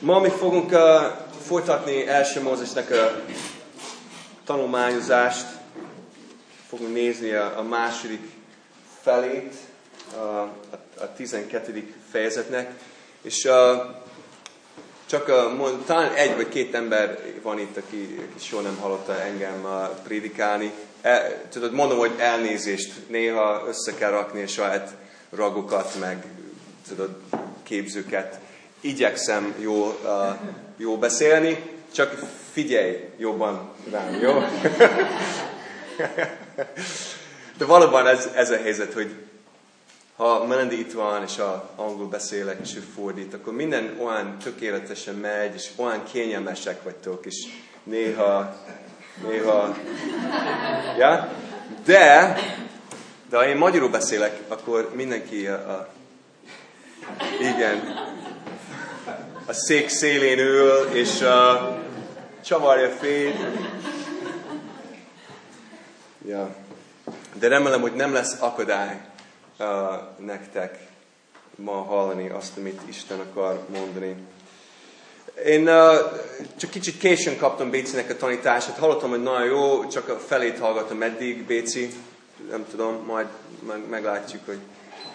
Ma mi fogunk uh, folytatni első Mózesnek a tanulmányozást. Fogunk nézni a, a második felét, a, a, a 12. fejezetnek. És uh, csak uh, talán egy vagy két ember van itt, aki, aki soha nem hallotta engem uh, prédikálni. E, tudod, mondom, hogy elnézést néha össze kell rakni a saját ragokat, meg tudod, képzőket igyekszem jó, uh, jó beszélni, csak figyelj jobban rám, jó? De valóban ez, ez a helyzet, hogy ha Melendi itt van, és a angol beszélek, és ő fordít, akkor minden olyan tökéletesen megy, és olyan kényelmesek vagytok, és néha, néha, ja? De, de ha én magyarul beszélek, akkor mindenki a, a igen, a szék szélén ül, és uh, csavarja a fény. Ja. De remélem, hogy nem lesz akadály uh, nektek ma hallani azt, amit Isten akar mondani. Én uh, csak kicsit későn kaptam Bécinek a tanítását. Hallottam, hogy nagyon jó, csak a felét hallgattam eddig, Béci. Nem tudom, majd meg, meglátjuk, hogy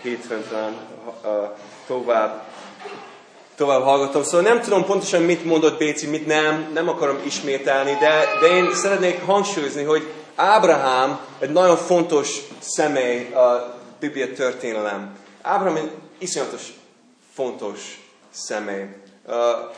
hétfőn talán uh, tovább tovább hallgatom. Szóval nem tudom pontosan, mit mondott Béci, mit nem, nem akarom ismételni, de, de én szeretnék hangsúlyozni, hogy Ábrahám egy nagyon fontos személy a Biblia történelem. Ábrahám egy iszonyatos fontos személy. A,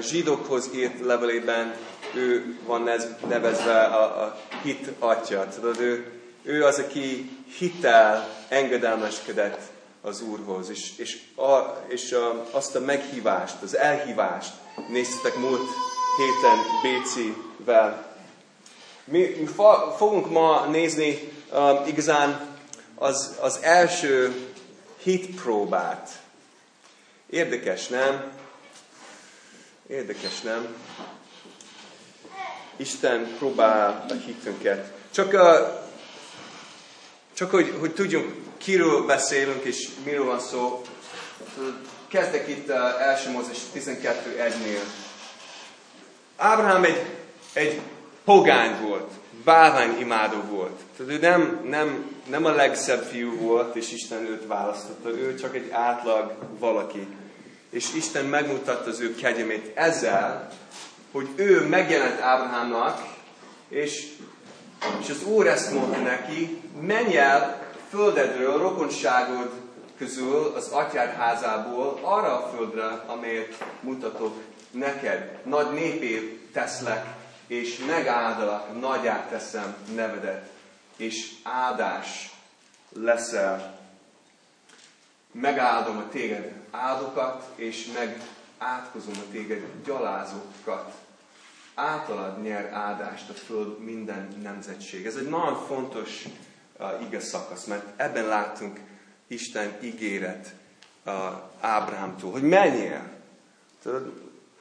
zsidókhoz írt levelében ő van nevezve a, a hit atya. Tudod, ő, ő az, aki hittel engedelmeskedett az Úrhoz, és, és, a, és a, azt a meghívást, az elhívást néztetek múlt héten Bécivel. Mi, mi fa, fogunk ma nézni uh, igazán az, az első hitpróbát. Érdekes, nem? Érdekes, nem? Isten próbál a hitünket. Csak, uh, csak hogy, hogy tudjunk kiről beszélünk és miről van szó. Kezdek itt uh, első Mózes 12.1-nél. Ábrahám egy, egy pogány volt, bávány imádó volt. Tehát ő nem, nem, nem a legszebb fiú volt, és Isten őt választotta, ő csak egy átlag valaki. És Isten megmutatta az ő kegyemét ezzel, hogy ő megjelent Ábrahámnak, és, és az Úr ezt mondta neki, menj el földedről, rokonságod közül, az atyád házából arra a földre, amelyet mutatok neked. Nagy népé teszlek, és megáldalak, nagyát teszem nevedet, és áldás leszel. Megáldom a téged áldokat, és meg átkozom a téged gyalázókat. Általad nyer áldást a föld minden nemzetség. Ez egy nagyon fontos ige szakasz, mert ebben látunk Isten ígéret Ábrahámtól, hogy menjél. Tudod,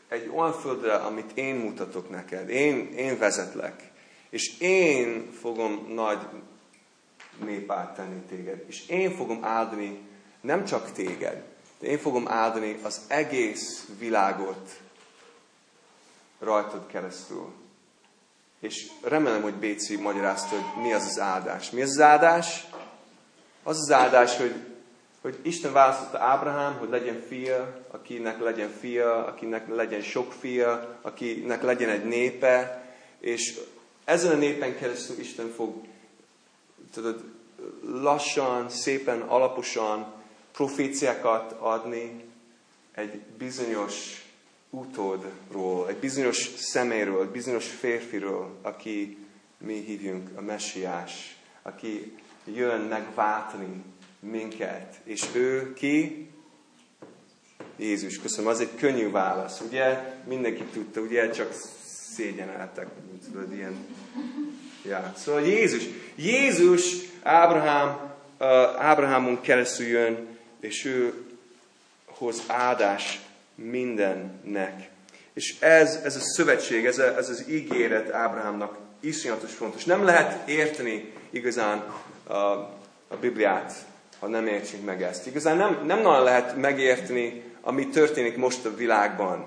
egy olyan földre, amit én mutatok neked, én, én vezetlek, és én fogom nagy népát tenni téged, és én fogom áldani nem csak téged, de én fogom áldani az egész világot rajtad keresztül. És remélem, hogy Béci magyarázta, hogy mi az az áldás. Mi az az áldás? Az az áldás, hogy, hogy Isten választotta Ábrahám, hogy legyen fia, akinek legyen fia, akinek legyen sok fia, akinek legyen egy népe, és ezen a népen keresztül Isten fog tudod, lassan, szépen, alaposan proféciákat adni egy bizonyos utódról, egy bizonyos szeméről, egy bizonyos férfiről, aki mi hívjunk a messiás, aki jön megváltani minket. És ő ki? Jézus. Köszönöm, az egy könnyű válasz. Ugye mindenki tudta, ugye csak szégyeneltek, tudod, ilyen. Ja. Szóval Jézus. Jézus Ábrahám, uh, Ábrahámon keresztül jön, és ő hoz áldás mindennek. És ez, ez a szövetség, ez, a, ez az ígéret Ábrahámnak iszonyatos fontos. Nem lehet érteni igazán a, a Bibliát, ha nem értjük meg ezt. Igazán nem, nem nagyon lehet megérteni ami történik most a világban.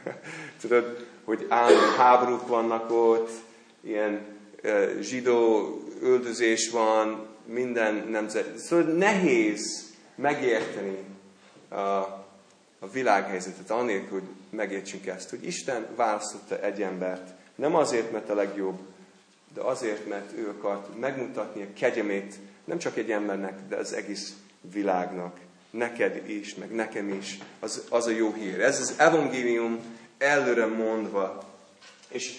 Tudod, hogy állandó háborúk vannak ott, ilyen uh, zsidó öldözés van, minden nemzet. Szóval nehéz megérteni a, a világhelyzetet, anélkül, hogy megértsünk ezt, hogy Isten választotta egy embert. Nem azért, mert a legjobb, de azért, mert ő akart megmutatni a kegyemét nem csak egy embernek, de az egész világnak. Neked is, meg nekem is. Az, az a jó hír. Ez az evangélium előre mondva. És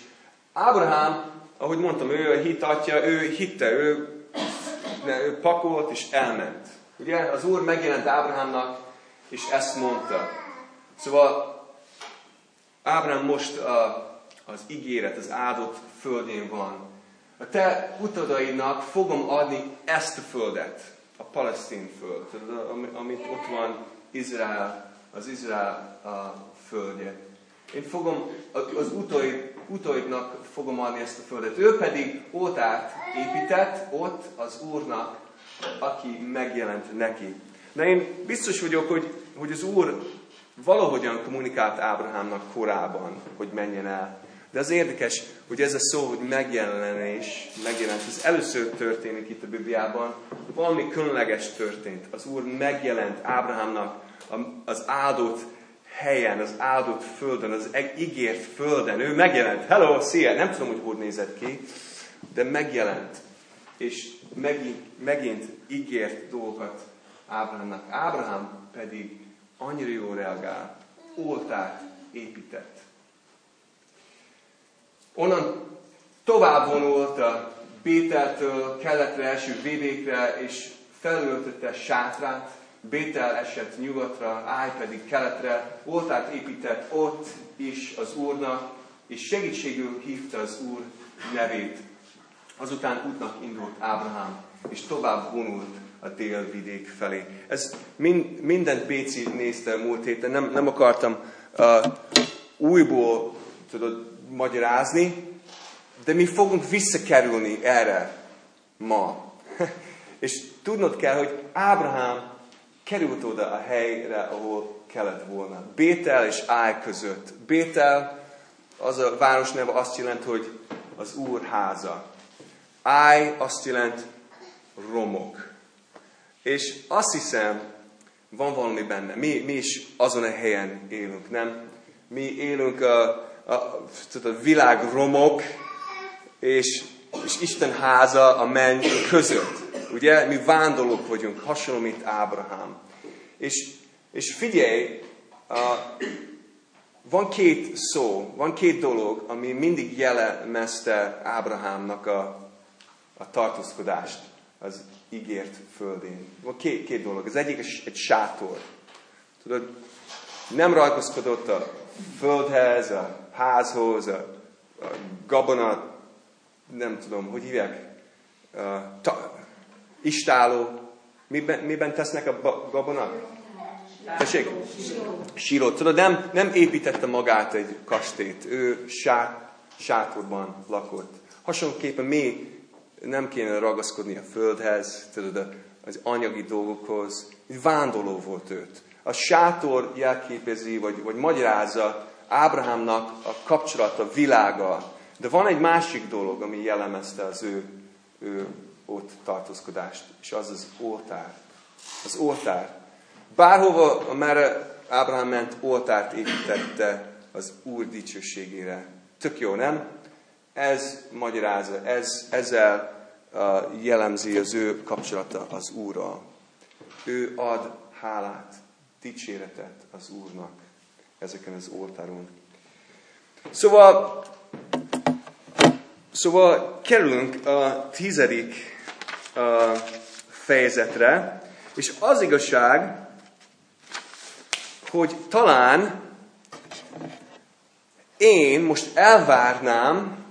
Ábrahám, ahogy mondtam, ő a hit atya, ő hitte, ő, ő pakolt és elment. Ugye az Úr megjelent Ábrahámnak, és ezt mondta. Szóval Ábrahám most a, az ígéret, az áldott földén van. A te utaidnak fogom adni ezt a földet, a palesztin föld, amit ott van Izrael, az Izrael a földje. Én fogom, az utaid, utaidnak fogom adni ezt a földet. Ő pedig oltárt épített ott az Úrnak, aki megjelent neki. De én biztos vagyok, hogy, hogy az Úr valahogyan kommunikált Ábrahámnak korábban, hogy menjen el. De az érdekes, hogy ez a szó, hogy megjelenés, megjelent, ez először történik itt a Bibliában, valami különleges történt. Az Úr megjelent Ábrahámnak az áldott helyen, az áldott földön, az ígért földön. Ő megjelent. Hello, szia! Nem tudom, hogy hogy nézett ki, de megjelent. És megint, megint ígért dolgokat Ábrahámnak. Ábrahám pedig annyira jól reagál, oltárt épített. Onnan tovább vonult a Bételtől keletre eső vidékre, és felöltötte sátrát, Bétel esett nyugatra, Áj pedig keletre, oltárt épített ott is az Úrnak, és segítségül hívta az Úr nevét. Azután útnak indult Ábrahám, és tovább vonult a délvidék felé. Ez mind, mindent Béci nézte a múlt héten, nem, nem akartam uh, újból tudod, magyarázni, de mi fogunk visszakerülni erre ma. És tudnod kell, hogy Ábrahám került oda a helyre, ahol kellett volna. Bétel és Áj között. Bétel, az a város neve azt jelent, hogy az Úr háza. Áj azt jelent romok. És azt hiszem, van valami benne. Mi, mi is azon a helyen élünk, nem? Mi élünk a, a, a világ romok, és, és Isten háza a menny között. Ugye? Mi vándorlók vagyunk, hasonló, mint Ábrahám. És, és figyelj, a, van két szó, van két dolog, ami mindig jellemezte Ábrahámnak a, a tartózkodást az ígért földén. Van két, két dolog. Az egyik egy sátor. Tudod, nem ragaszkodott a földhez, a házhoz, a, a gabona, nem tudom, hogy hívják, a, ta, istáló. Miben, miben tesznek a gabonát? Tessék? Sírót. Tudod, nem, nem építette magát egy kastét. Ő sát, sátorban lakott. Hasonlóképpen mi nem kéne ragaszkodni a földhez, tudod, az anyagi dolgokhoz. Vándorló volt őt. A sátor jelképezi, vagy, vagy magyarázza Ábrahámnak a kapcsolata világa. De van egy másik dolog, ami jellemezte az ő, ő ott tartózkodást, és az az oltár. Az oltár. Bárhova, amerre Ábrahám ment, oltárt építette az Úr dicsőségére. Tök jó, nem? Ez magyarázza, ez, ezzel jellemzi az ő kapcsolata az Úrral. Ő ad hálát, dicséretet az Úrnak ezeken az oltáron. Szóval, szóval kerülünk a tizedik fejezetre, és az igazság, hogy talán én most elvárnám,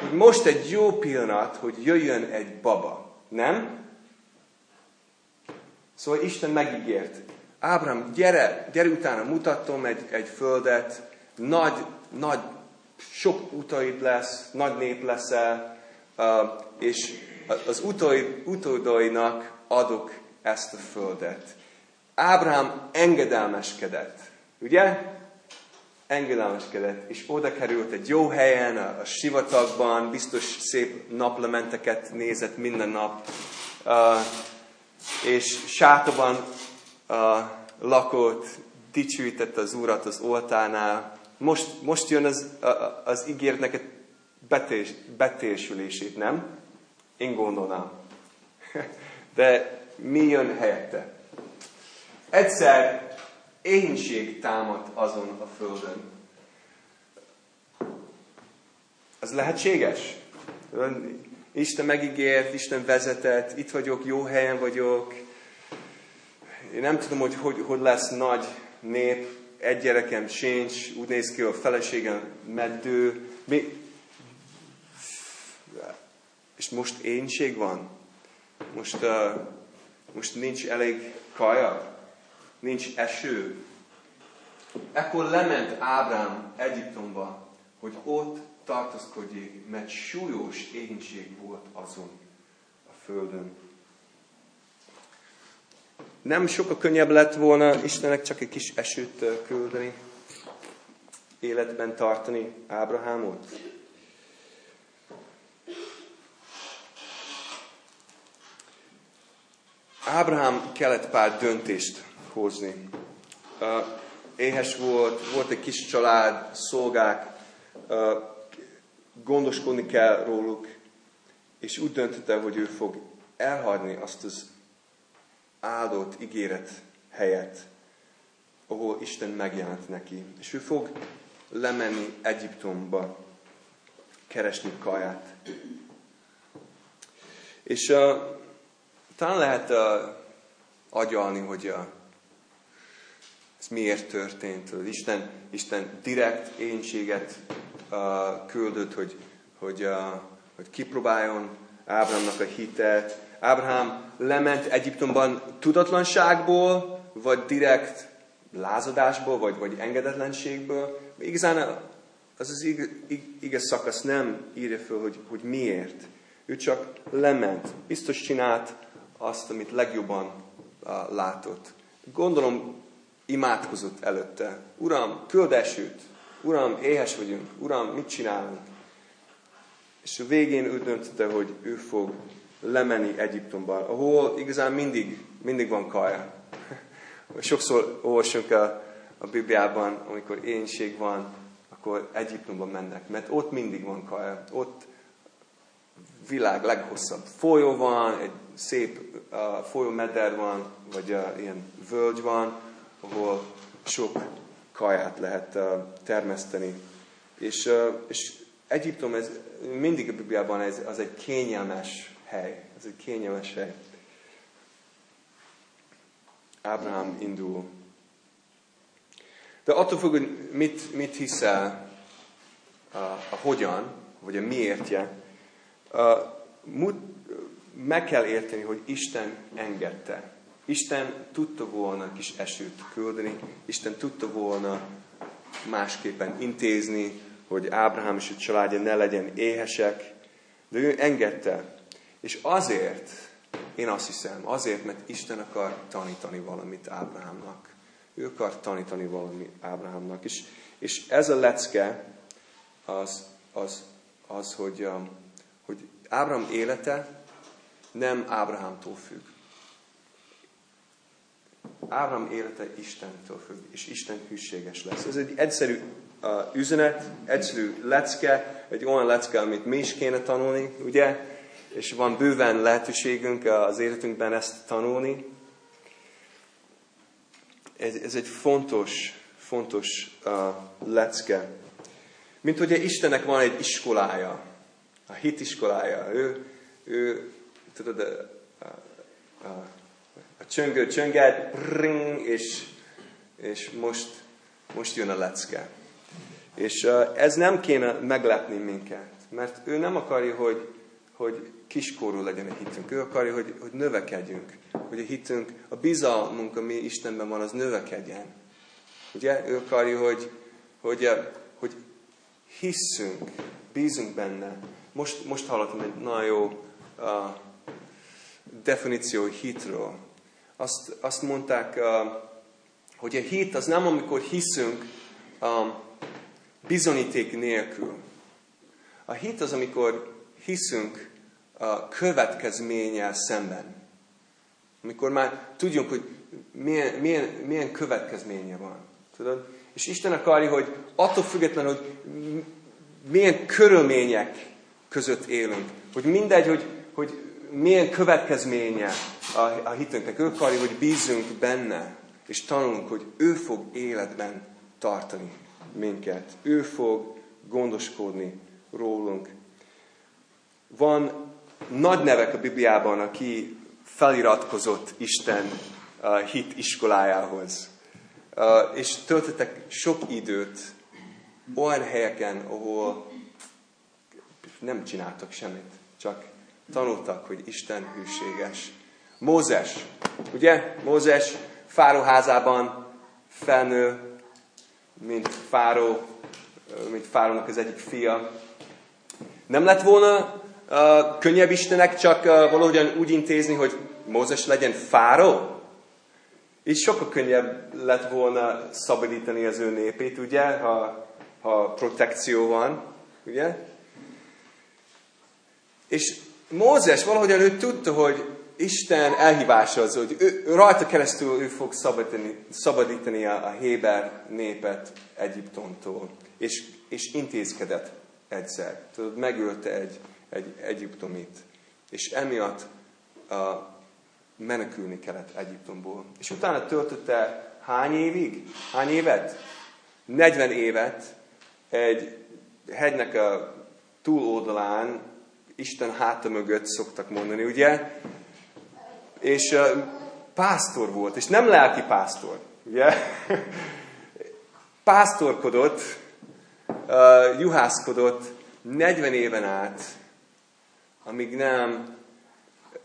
hogy most egy jó pillanat, hogy jöjjön egy baba. Nem? Szóval Isten megígért. Ábrám, gyere, gyere utána, mutatom egy, egy földet, nagy, nagy, sok utaid lesz, nagy nép leszel, és az utódainak adok ezt a földet. Ábrahám engedelmeskedett. Ugye? Engedelmeskedett, és oda került egy jó helyen, a, a sivatagban, biztos szép naplementeket nézett minden nap, uh, és sátorban uh, lakott, dicsőítette az Urat az oltánál. Most, most jön az, az ígért neked betés, betésülését, nem? Én gondolnám. De mi jön helyette? Egyszer éhínség támad azon a földön. Az lehetséges? Isten megígért, Isten vezetett, itt vagyok, jó helyen vagyok. Én nem tudom, hogy hogy, hogy lesz nagy nép, egy gyerekem sincs, úgy néz ki, a feleségem meddő. Mi? És most énség van? Most, uh, most nincs elég kaja? Nincs eső. Ekkor lement Ábrám Egyiptomba, hogy ott tartózkodjék, mert súlyos éhínség volt azon a földön. Nem sokkal könnyebb lett volna Istennek csak egy kis esőt küldeni, életben tartani Ábrahámot? Ábrahám kellett pár döntést hozni. Éhes volt, volt egy kis család, szolgák, gondoskodni kell róluk, és úgy döntötte, hogy ő fog elhagyni azt az áldott ígéret helyet, ahol Isten megjelent neki. És ő fog lemenni Egyiptomba, keresni kaját. És uh, talán lehet uh, agyalni, hogy uh, miért történt. Isten, Isten direkt énséget uh, küldött, hogy, hogy, uh, hogy kipróbáljon Ábrahámnak a hitet. Ábrahám lement Egyiptomban tudatlanságból, vagy direkt lázadásból, vagy, vagy engedetlenségből. Igazán az az ige, ige szakasz nem írja föl, hogy, hogy miért. Ő csak lement. Biztos csinált azt, amit legjobban uh, látott. Gondolom imádkozott előtte. Uram, küld esőt. Uram, éhes vagyunk. Uram, mit csinálunk? És a végén úgy döntötte, hogy ő fog lemenni Egyiptomba, ahol igazán mindig, mindig van kaja. Sokszor olvasunk a, a Bibliában, amikor énség van, akkor Egyiptomban mennek, mert ott mindig van kaja. Ott világ leghosszabb folyó van, egy szép uh, folyómeder van, vagy uh, ilyen völgy van, ahol sok kaját lehet termeszteni. És, és Egyiptom, ez mindig a Bibliában ez, az egy kényelmes hely. Ez egy kényelmes hely. Ábrahám indul. De attól függ, hogy mit, mit hiszel a, a hogyan, vagy a miértje, a, meg kell érteni, hogy Isten engedte. Isten tudta volna kis esőt küldeni, Isten tudta volna másképpen intézni, hogy Ábrahám és a családja ne legyen éhesek, de ő engedte. És azért, én azt hiszem, azért, mert Isten akar tanítani valamit Ábrahámnak. Ő akar tanítani valamit Ábrahámnak. És, és ez a lecke az, az, az hogy, um, hogy Ábrahám élete nem Ábrahámtól függ. Ábrahám élete Istentől függ, és Isten hűséges lesz. Ez egy egyszerű uh, üzenet, egyszerű lecke, egy olyan lecke, amit mi is kéne tanulni, ugye? És van bőven lehetőségünk az életünkben ezt tanulni. Ez, ez egy fontos, fontos uh, lecke. Mint hogy Istennek van egy iskolája, a hitiskolája. Ő, ő tudod, uh, uh, csöngő csönget, ring, és, és most, most jön a lecke. És ez nem kéne meglepni minket, mert ő nem akarja, hogy, hogy kiskorú legyen a hitünk. Ő akarja, hogy, hogy növekedjünk. Hogy a hitünk, a bizalmunk, ami Istenben van, az növekedjen. Ugye? Ő akarja, hogy, hogy, hogy hisszünk, bízunk benne. Most, most hallottam egy nagyon jó uh, definíció hitről azt, azt mondták, hogy a hit az nem amikor hiszünk bizonyíték nélkül. A hit az, amikor hiszünk a következménnyel szemben. Amikor már tudjunk, hogy milyen, milyen, milyen következménye van. Tudod? És Isten akarja, hogy attól függetlenül, hogy milyen körülmények között élünk, hogy mindegy, hogy, hogy milyen következménye a, a hitünknek. Ő akarja, hogy bízunk benne, és tanulunk, hogy ő fog életben tartani minket. Ő fog gondoskodni rólunk. Van nagy nevek a Bibliában, aki feliratkozott Isten uh, hit iskolájához. Uh, és töltöttek sok időt olyan helyeken, ahol nem csináltak semmit, csak tanultak, hogy Isten hűséges. Mózes, ugye? Mózes Fáró házában felnő, mint Fáró, mint Fárónak az egyik fia. Nem lett volna uh, könnyebb Istenek csak uh, valahogyan úgy intézni, hogy Mózes legyen Fáró? Így sokkal könnyebb lett volna szabadítani az ő népét, ugye, ha, ha protekció van, ugye? És Mózes valahogyan ő tudta, hogy Isten elhívása az, hogy ő, rajta keresztül ő fog szabadítani, szabadítani a, a Héber népet Egyiptomtól. És, és intézkedett egyszer. Tudod, megölte egy, egy egyiptomit. És emiatt a, menekülni kellett Egyiptomból. És utána töltötte hány évig? Hány évet? 40 évet egy hegynek a túloldalán, Isten háta mögött szoktak mondani, ugye? És uh, pásztor volt, és nem lelki pásztor, ugye? Pásztorkodott, uh, juhászkodott 40 éven át, amíg nem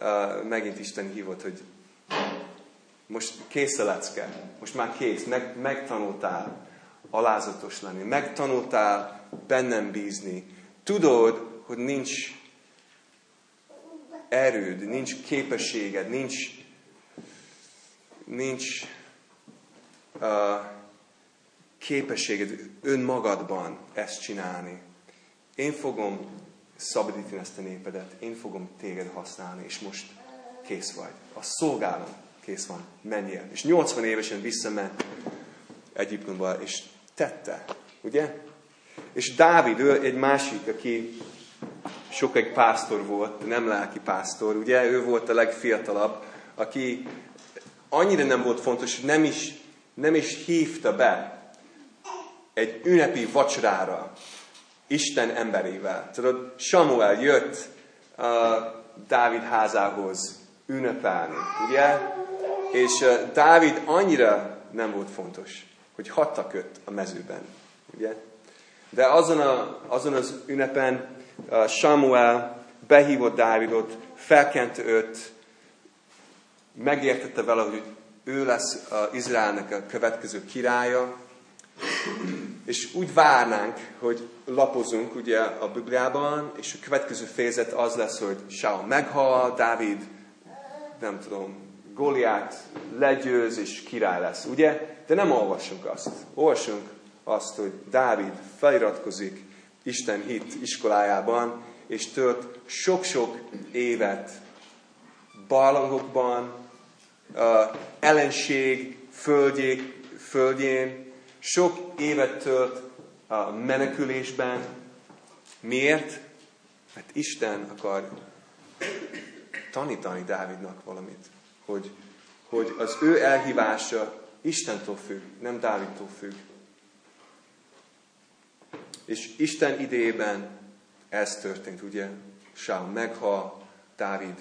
uh, megint Isten hívott, hogy most kész a lecke, most már kész, meg, megtanultál alázatos lenni, megtanultál bennem bízni. Tudod, hogy nincs erőd, nincs képességed, nincs, nincs uh, képességed önmagadban ezt csinálni. Én fogom szabadítani ezt a népedet, én fogom téged használni, és most kész vagy. A szolgálom kész van, menjél. És 80 évesen visszament Egyiptomba, és tette, ugye? És Dávid, ő egy másik, aki sokáig pásztor volt, nem lelki pásztor, ugye? Ő volt a legfiatalabb, aki annyira nem volt fontos, hogy nem is, nem is hívta be egy ünnepi vacsorára Isten emberével. Tudod, Samuel jött uh, Dávid házához ünnepelni, ugye? És uh, Dávid annyira nem volt fontos, hogy hattak őt a mezőben, ugye? De azon, a, azon az ünnepen Samuel behívott Dávidot, felkent őt, megértette vele, hogy ő lesz Izraelnek a következő királya, és úgy várnánk, hogy lapozunk ugye a Bibliában, és a következő fejezet az lesz, hogy Saul meghal, Dávid, nem tudom, Goliát legyőz, és király lesz, ugye? De nem olvassunk azt. Olvassunk azt, hogy Dávid feliratkozik Isten hit iskolájában, és tölt sok-sok évet barlangokban, ellenség földjé, földjén, sok évet tölt a menekülésben. Miért? Mert Isten akar tanítani Dávidnak valamit, hogy, hogy az ő elhívása Istentől függ, nem Dávidtól függ. És Isten idejében ez történt, ugye? Saul meghal, Dávid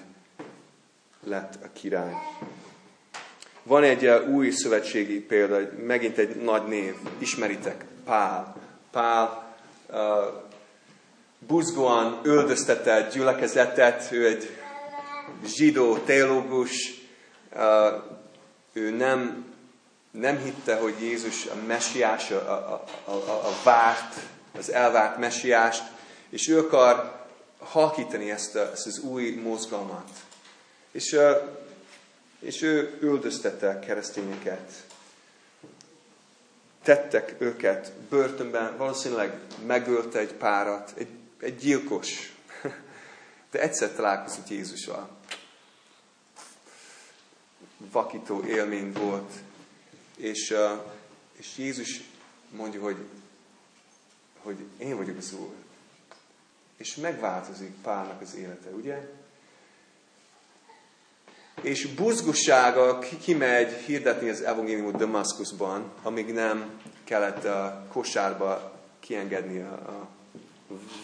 lett a király. Van egy uh, új szövetségi példa, megint egy nagy név, ismeritek, Pál. Pál uh, buzgóan öldöztette gyülekezetet, ő egy zsidó teológus, uh, ő nem, nem hitte, hogy Jézus a messiás, a, a, a, a, a várt az elvárt messiást, és ő akar halkítani ezt, a, ezt az új mozgalmat. És és ő üldöztette a keresztényeket. Tettek őket börtönben, valószínűleg megölte egy párat, egy, egy gyilkos. De egyszer találkozott Jézussal. Vakító élmény volt. És, és Jézus mondja, hogy, hogy én vagyok az Úr. És megváltozik Pálnak az élete, ugye? és buzgussága kimegy hirdetni az evangéliumot Damaszkuszban, amíg nem kellett a kosárba kiengedni a,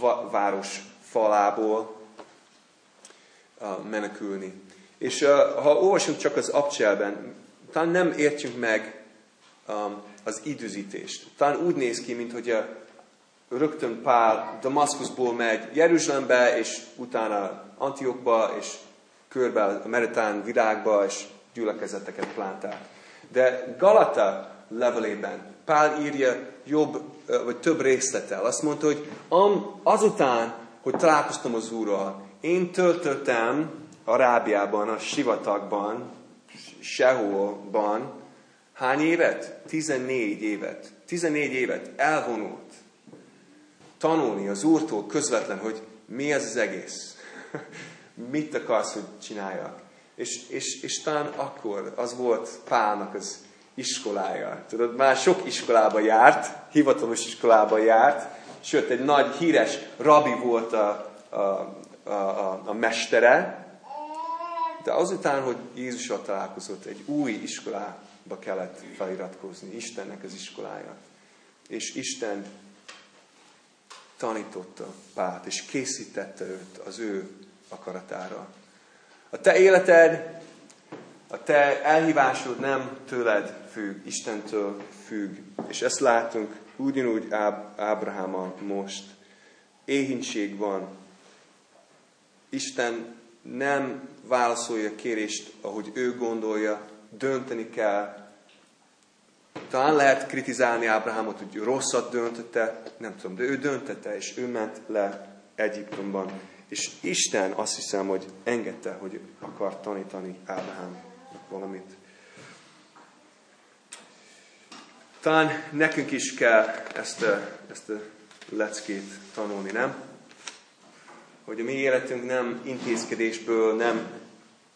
a város falából, menekülni. És ha olvasunk csak az abcselben, talán nem értjük meg az időzítést. Talán úgy néz ki, mint hogy a, rögtön Pál Damaszkuszból megy Jeruzsálembe, és utána Antiokba, és körbe a meritán virágba, és gyülekezeteket plántál. De Galata levelében Pál írja jobb, vagy több részletel. Azt mondta, hogy azután, hogy találkoztam az Úrral, én töltöttem Arábiában, a sivatagban, seholban, hány évet? 14 évet. 14 évet elvonult. Tanulni az Úrtól közvetlen, hogy mi ez az egész mit akarsz, hogy csináljak. És, és, és talán akkor az volt Pálnak az iskolája. Tudod, már sok iskolába járt, hivatalos iskolába járt, sőt, egy nagy híres rabi volt a, a, a, a, a mestere, de azután, hogy Jézussal találkozott, egy új iskolába kellett feliratkozni, Istennek az iskolája. És Isten tanította Pált, és készítette őt az ő akaratára. A te életed, a te elhívásod nem tőled függ, Istentől függ. És ezt látunk ugyanúgy Áb- Ábraháma most. Éhínség van. Isten nem válaszolja a kérést, ahogy ő gondolja, dönteni kell. Talán lehet kritizálni Ábrahámot, hogy rosszat döntötte, nem tudom, de ő döntette, és ő ment le Egyiptomban. És Isten azt hiszem, hogy engedte, hogy akar tanítani Ábrahámnak valamit. Talán nekünk is kell ezt a, ezt a leckét tanulni, nem? Hogy a mi életünk nem intézkedésből, nem,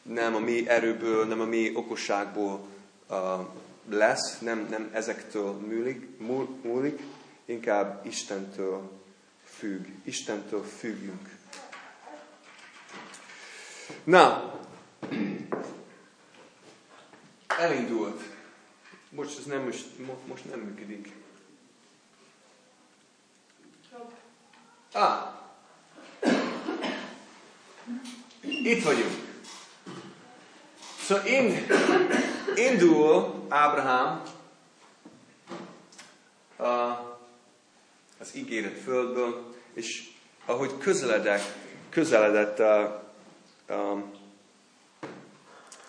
nem a mi erőből, nem a mi okosságból uh, lesz, nem, nem ezektől múlik, múlik, inkább Istentől függ. Istentől függjünk. Na, elindult. Most ez nem, most, most nem működik. Ah! Itt vagyunk. Szóval in, indul Ábrahám a, az ígéret földből, és ahogy közeledek, közeledett a, um,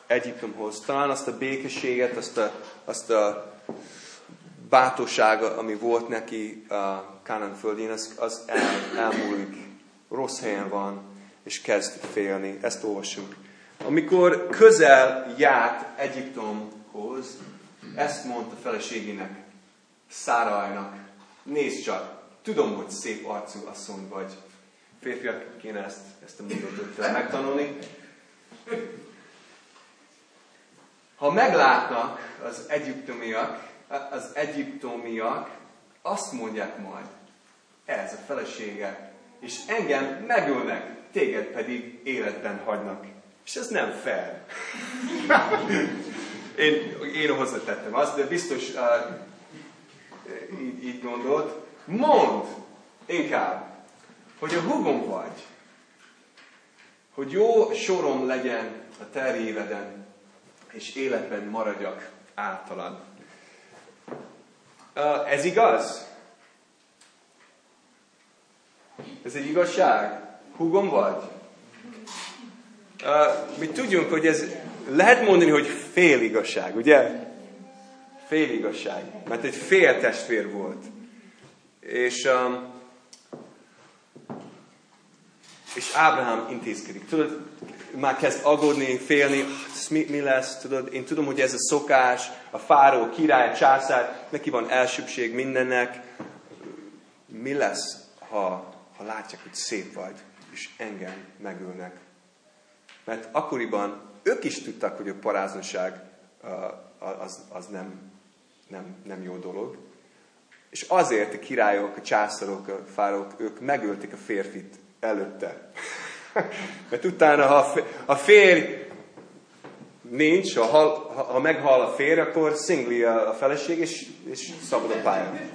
Egyiptomhoz. Talán azt a békességet, azt a, azt a bátorsága, ami volt neki a Kánan földjén, az, az el, elmúlik. Rossz helyen van, és kezd félni. Ezt olvasunk. Amikor közel járt Egyiptomhoz, ezt mondta feleségének, Szárajnak, nézd csak, tudom, hogy szép arcú asszony vagy. Férfiak kéne ezt, ezt a mondatot megtanulni. Ha meglátnak az egyiptomiak, az egyiptomiak, azt mondják majd, ez a felesége, és engem megölnek, téged pedig életben hagynak. És ez nem fair. én, én hozzátettem azt, de biztos uh, így, így gondolt. Mond inkább, hogy a hugom vagy, hogy jó sorom legyen a te éveden, és életben maradjak általad. Uh, ez igaz? Ez egy igazság? Hugom vagy? Uh, mi tudjunk, hogy ez lehet mondani, hogy fél igazság, ugye? Fél igazság. Mert egy fél testvér volt. És um, és Ábrahám intézkedik. Tudod, már kezd aggódni, félni, mi, mi lesz, tudod, én tudom, hogy ez a szokás, a fáró, király, a császár, neki van elsőbség mindennek. Mi lesz, ha, ha látják, hogy szép vagy, és engem megölnek? Mert akkoriban ők is tudtak, hogy a paráznaság az, az nem, nem, nem jó dolog. És azért a királyok, a császárok, a fárók, ők megölték a férfit előtte. Mert utána, ha a férj nincs, ha, hal, ha, ha meghal a férj, akkor szingli a, a feleség, és, és szabad a pályán.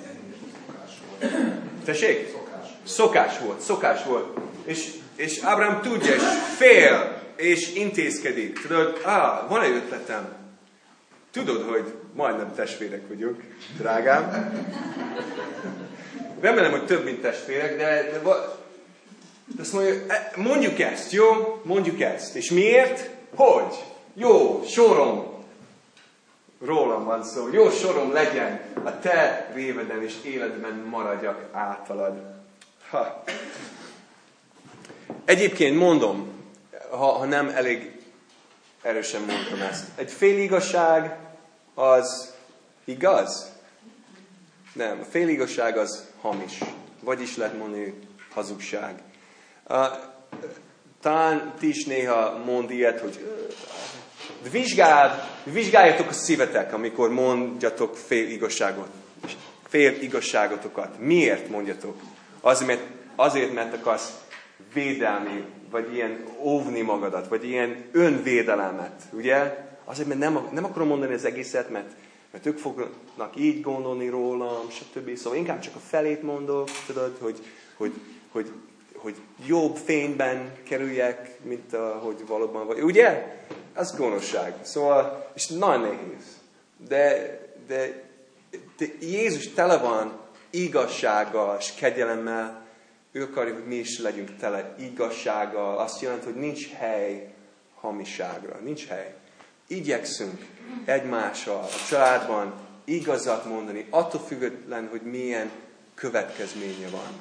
Tessék? Szokás volt, szokás volt. És, és Ábrám tudja, és fél, és intézkedik. Tudod, ah, van egy ötletem. Tudod, hogy majdnem testvérek vagyunk, drágám. Remélem, hogy több, mint testvérek, de, de de azt mondja, e, mondjuk ezt, jó? Mondjuk ezt. És miért? Hogy? Jó, sorom. Rólam van szó. Jó sorom legyen. A te réveden és életben maradjak általad. Ha. Egyébként mondom, ha, ha nem elég erősen mondtam ezt. Egy fél igazság az igaz? Nem, a fél igazság az hamis. Vagyis lehet mondani hazugság. Talán ti is néha mond ilyet, hogy vizsgáld, vizsgáljatok a szívetek, amikor mondjatok fél igazságot. Fél igazságotokat. Miért mondjatok? Azért, azért, mert akarsz védelmi, vagy ilyen óvni magadat, vagy ilyen önvédelemet, ugye? Azért, mert nem, nem akarom mondani az egészet, mert, mert ők fognak így gondolni rólam, stb. Szóval inkább csak a felét mondok, tudod, hogy, hogy, hogy hogy jobb fényben kerüljek, mint ahogy valóban vagy. Ugye? Az gonoszság. Szóval, és nagyon nehéz. De, de, de Jézus tele van igazsággal és kegyelemmel. Ő akarja, hogy mi is legyünk tele igazsággal. Azt jelenti, hogy nincs hely hamiságra. Nincs hely. Igyekszünk egymással, a családban igazat mondani, attól független, hogy milyen következménye van.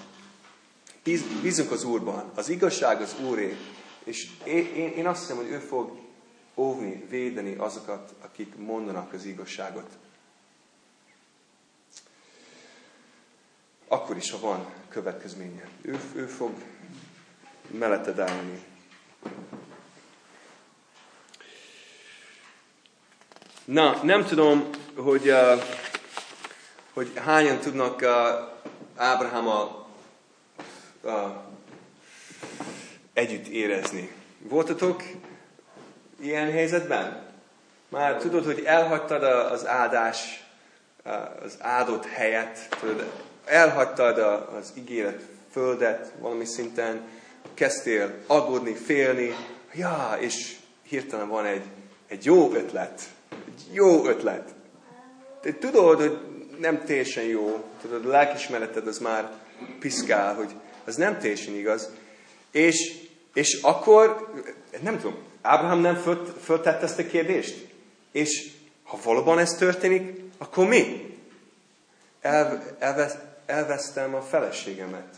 Bíz, bízunk az Úrban. Az igazság az Úré. És én, én azt hiszem, hogy ő fog óvni, védeni azokat, akik mondanak az igazságot. Akkor is, ha van következménye. Ő, ő fog melletted állni. Na, nem tudom, hogy, uh, hogy hányan tudnak uh, Ábrahámmal uh, együtt érezni. Voltatok ilyen helyzetben? Már tudod, hogy elhagytad az áldás, az áldott helyet, tudod, elhagytad az ígéret földet valami szinten, kezdtél aggódni, félni, ja, és hirtelen van egy, egy jó ötlet, egy jó ötlet. Te tudod, hogy nem teljesen jó, tudod, a lelkismereted az már piszkál, hogy az nem teljesen igaz. És, és akkor, nem tudom, Ábrahám nem föl, föltette ezt a kérdést? És ha valóban ez történik, akkor mi? El, elvesz, elvesztem a feleségemet.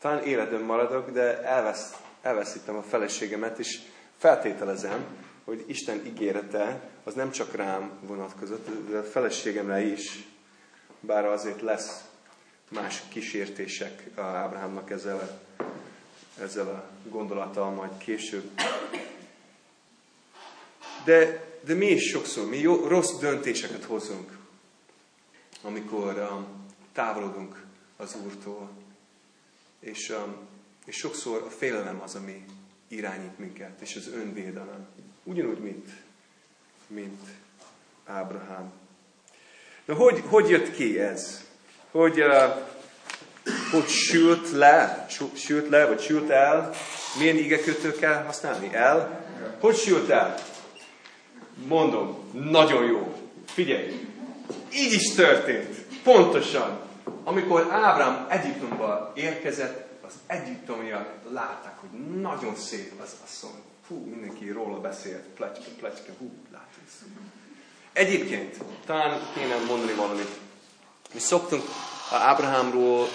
Talán életben maradok, de elvesz, elveszítem a feleségemet, és feltételezem, hogy Isten ígérete az nem csak rám vonatkozott, de a feleségemre is, bár azért lesz más kísértések Ábrahámnak ezzel ezzel a gondolattal majd később. De, de mi is sokszor, mi jó, rossz döntéseket hozunk, amikor um, távolodunk az Úrtól. És, um, és sokszor a félelem az, ami irányít minket, és az önvédelem. Ugyanúgy, mint, mint Ábrahám. De hogy, hogy jött ki ez? hogy, uh, hogy sült le, sült le, vagy sült el, milyen igekötő kell használni? El? Hogy sült el? Mondom, nagyon jó. Figyelj, így is történt. Pontosan. Amikor Ábrám Egyiptomba érkezett, az egyiptomiak látták, hogy nagyon szép az asszony. Hú, mindenki róla beszélt, plecske, plecske, hú, látjuk. Egyébként, talán kéne mondani valamit mi szoktunk Ábrahámról,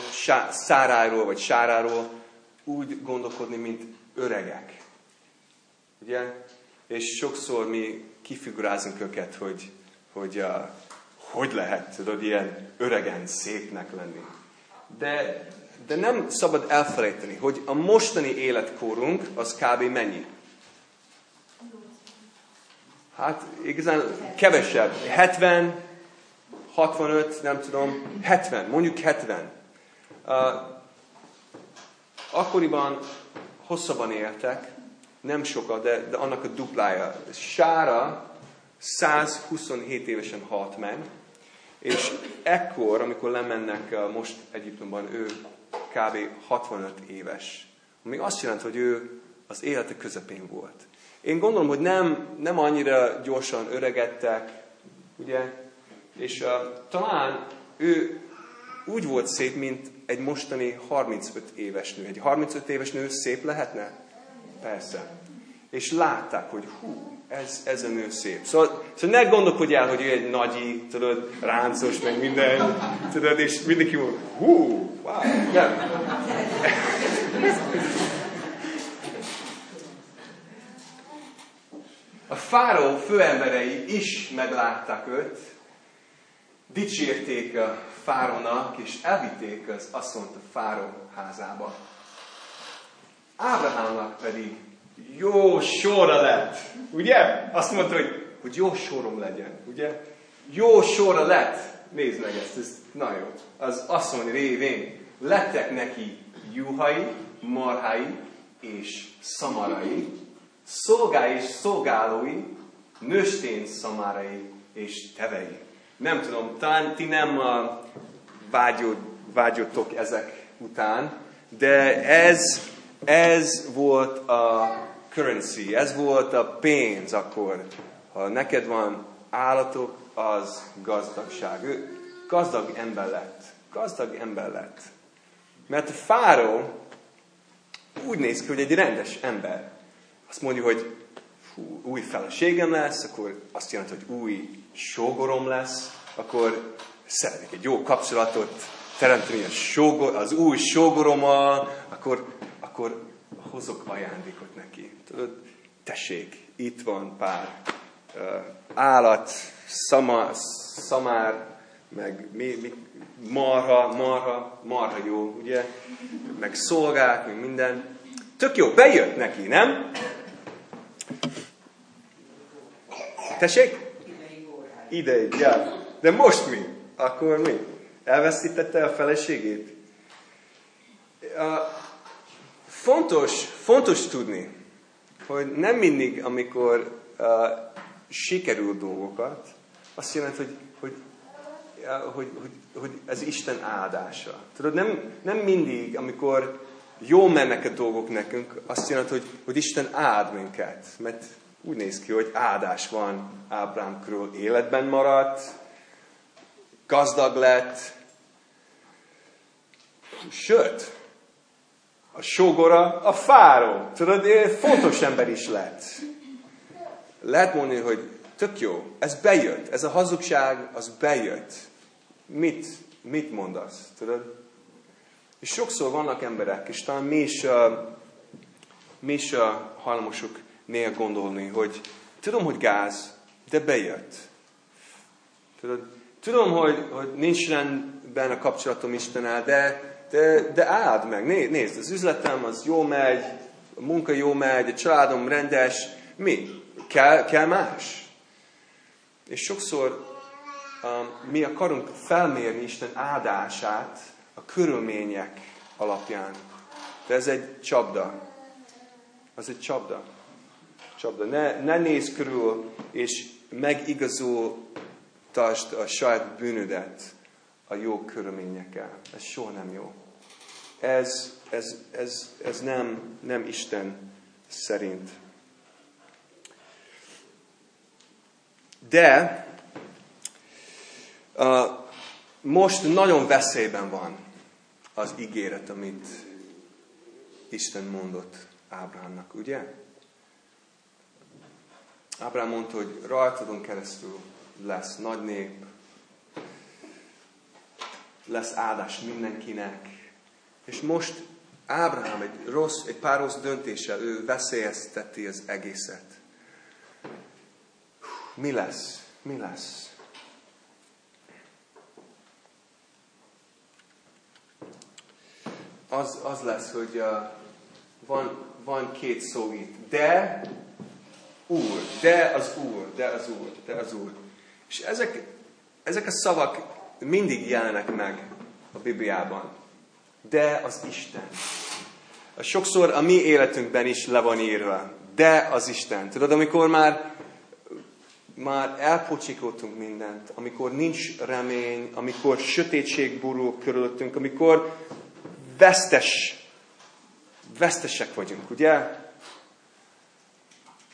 Száráról vagy Sáráról úgy gondolkodni, mint öregek. Ugye? És sokszor mi kifigurázunk őket, hogy, hogy uh, hogy lehet, tudod, ilyen öregen szépnek lenni. De, de nem szabad elfelejteni, hogy a mostani életkorunk az kb. mennyi? Hát igazán kevesebb. 70, 65, nem tudom, 70, mondjuk 70. Uh, akkoriban hosszabban éltek, nem sokat, de, de annak a duplája. Sára 127 évesen halt meg, és ekkor, amikor lemennek most Egyiptomban, ő kb. 65 éves. Ami azt jelenti, hogy ő az élete közepén volt. Én gondolom, hogy nem, nem annyira gyorsan öregedtek, ugye? És uh, talán ő úgy volt szép, mint egy mostani 35 éves nő. Egy 35 éves nő szép lehetne? Persze. És látták, hogy hú, ez, ez a nő szép. Szóval, szóval ne gondolkodj el, hogy ő egy nagyi, tudod, ráncos, meg minden, tudod, és mindenki mondja, hú, wow, nem. A fáró főemberei is meglátták őt, dicsérték a fárónak, és elvitték az asszonyt a fáró házába. Ábrahámnak pedig jó sorra lett. Ugye? Azt mondta, hogy, hogy jó sorom legyen. Ugye? Jó sorra lett. Nézd meg ezt, ez nagyon jó. Az asszony révén lettek neki juhai, marhái és szamarai, szolgái és szolgálói, nőstény szamárai és tevei. Nem tudom, talán ti nem vágyod, vágyottok ezek után, de ez, ez volt a currency, ez volt a pénz akkor. Ha neked van állatok, az gazdagság. Ő gazdag ember lett. Gazdag ember lett. Mert a fáró úgy néz ki, hogy egy rendes ember. Azt mondja, hogy hú, új feleségem lesz, akkor azt jelenti, hogy új sógorom lesz, akkor szeretnék egy jó kapcsolatot teremteni a sógor, az új sógorommal, akkor, akkor hozok ajándékot neki. Tudod, tessék, itt van pár uh, állat, szama, szamár, meg mi, mi, marha, marha, marha jó, ugye? Meg szolgák, meg minden. Tök jó, bejött neki, nem? Tessék? Ideig, ja. De most mi? Akkor mi? Elveszítette a feleségét? Fontos, fontos tudni, hogy nem mindig, amikor uh, sikerül dolgokat, azt jelenti, hogy, hogy, hogy, hogy, hogy ez Isten áldása. Tudod, nem, nem mindig, amikor jól mennek a dolgok nekünk, azt jelenti, hogy, hogy Isten áld minket. Mert úgy néz ki, hogy áldás van Ábrám körül. Életben maradt, gazdag lett, sőt, a sógora a fáró. Tudod, fontos ember is lett. Lehet mondani, hogy tök jó, ez bejött, ez a hazugság, az bejött. Mit, mit mondasz, tudod? És sokszor vannak emberek, és talán mi is, uh, mi is uh, hajlamosok néha gondolni, hogy tudom, hogy gáz, de bejött. Tudod, tudom, hogy, hogy nincs rendben a kapcsolatom Istennel, de, de, de áld meg. Né, nézd, az üzletem az jó megy, a munka jó megy, a családom rendes. Mi? Kell, kell más? És sokszor um, mi akarunk felmérni Isten áldását a körülmények alapján. De ez egy csapda. Az egy csapda csapda. Ne, ne nézz körül, és megigazoltasd a saját bűnödet a jó körülményekkel. Ez soha nem jó. Ez, ez, ez, ez nem, nem Isten szerint. De uh, most nagyon veszélyben van az ígéret, amit Isten mondott Ábrámnak, ugye? Ábrám mondta, hogy rajtadon keresztül lesz nagy nép, lesz áldás mindenkinek. És most Ábrahám egy, rossz, egy pár rossz döntéssel, ő veszélyezteti az egészet. Mi lesz? Mi lesz? Az, az lesz, hogy uh, van, van két szó itt. De, Úr, de az Úr, de az Úr, de az Úr. És ezek, ezek a szavak mindig jelennek meg a Bibliában. De az Isten. Sokszor a mi életünkben is le van írva. De az Isten. Tudod, amikor már, már elpocsikoltunk mindent, amikor nincs remény, amikor sötétség burul körülöttünk, amikor vesztes, vesztesek vagyunk, ugye?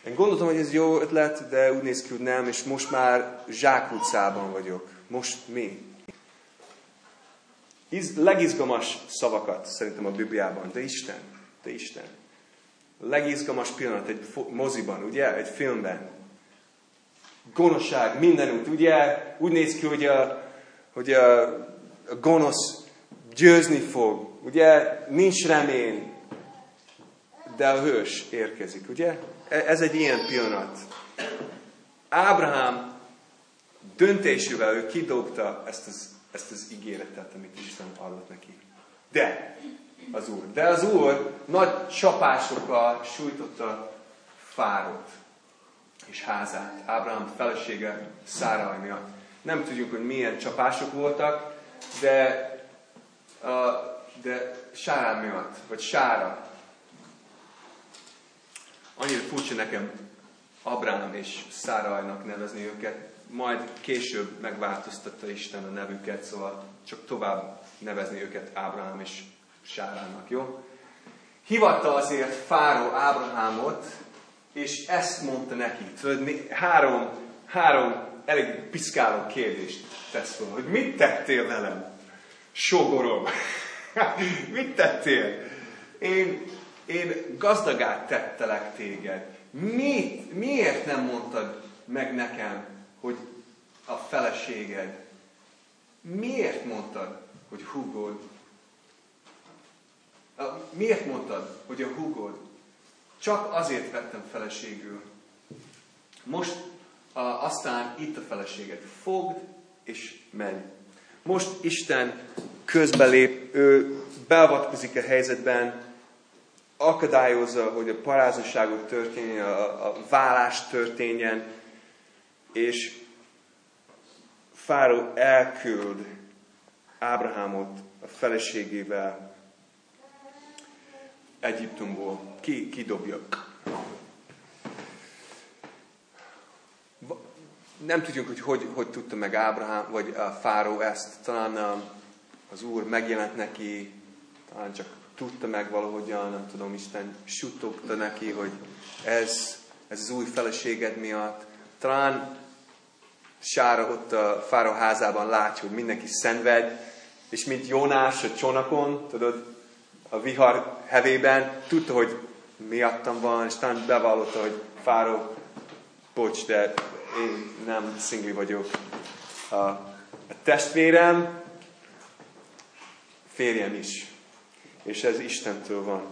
Én gondoltam, hogy ez jó ötlet, de úgy néz ki, hogy nem, és most már zsákutcában vagyok. Most mi? Iz, legizgalmas szavakat szerintem a Bibliában, de Isten, de Isten. A legizgalmas pillanat egy moziban, ugye? Egy filmben. Gonoszság mindenütt, ugye? Úgy néz ki, hogy a, hogy a, a gonosz győzni fog, ugye? Nincs remény, de a hős érkezik, ugye? E, ez egy ilyen pillanat. Ábrahám döntésével ő kidobta ezt az, ezt az ígéretet, amit Isten adott neki. De az Úr. De az Úr nagy csapásokkal sújtotta Fárót és házát. Ábrahám felesége Szárai miatt. Nem tudjuk, hogy milyen csapások voltak, de, uh, de Sárán miatt, vagy Sára annyira furcsa nekem Abrám és Szárajnak nevezni őket, majd később megváltoztatta Isten a nevüket, szóval csak tovább nevezni őket Ábrahám és Sárának, jó? Hivatta azért Fáró Ábrahámot, és ezt mondta neki. Tudod, három, három elég piszkáló kérdést tesz fel, hogy mit tettél velem, sogorom? mit tettél? Én én gazdagát tettelek téged. Mit, miért nem mondtad meg nekem, hogy a feleséged? Miért mondtad, hogy húgod? Miért mondtad, hogy a húgod? Csak azért vettem feleségül. Most aztán itt a feleséged. Fogd és menj. Most Isten közbelép, ő beavatkozik a helyzetben, akadályozza, hogy a parázasságot történjen, a, a vállás történjen, és Fáró elküld Ábrahámot a feleségével Egyiptomból. Ki, kidobja. Nem tudjuk, hogy, hogy hogy tudta meg Ábrahám, vagy a Fáró ezt. Talán az Úr megjelent neki, talán csak tudta meg valahogyan, nem tudom, Isten suttogta neki, hogy ez, ez az új feleséged miatt. Talán Sára ott a fáró házában látja, hogy mindenki szenved, és mint Jónás a csónakon, tudod, a vihar hevében, tudta, hogy miattam van, és talán bevallotta, hogy fáró, bocs, de én nem szingli vagyok. A, a testvérem, férjem is és ez Istentől van.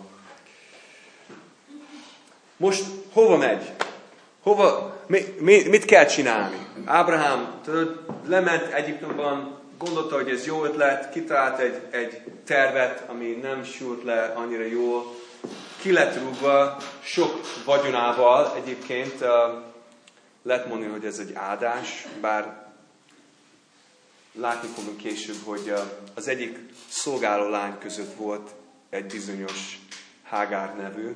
Most hova megy? Hova, mi, mi, mit kell csinálni? Ábrahám, tudod, lement Egyiptomban, gondolta, hogy ez jó ötlet, kitalált egy, egy tervet, ami nem sült le annyira jól, ki lett rúgva sok vagyonával, egyébként uh, lehet mondani, hogy ez egy áldás, bár látni fogunk később, hogy uh, az egyik szolgáló lány között volt egy bizonyos Hágár nevű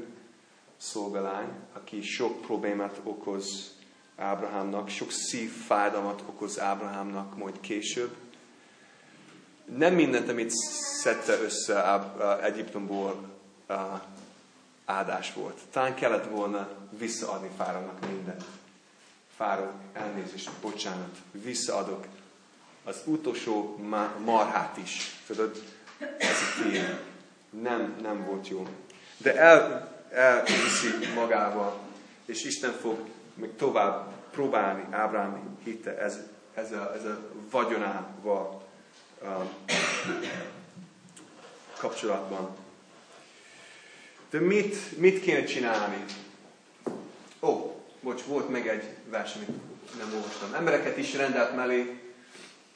szolgalány, aki sok problémát okoz Ábrahámnak, sok szívfájdalmat okoz Ábrahámnak majd később. Nem mindent, amit szedte össze Egyiptomból áldás volt. Talán kellett volna visszaadni Fáranak mindent. Fáró, elnézést, bocsánat, visszaadok az utolsó marhát is. Tudod, ez a tiéd nem, nem volt jó. De el, elviszi magával, és Isten fog még tovább próbálni Ábrám hitte ez, ez, a, ez a vagyonával uh, kapcsolatban. De mit, mit kéne csinálni? Ó, oh, bocs, volt meg egy vers, amit nem olvastam. Embereket is rendelt mellé,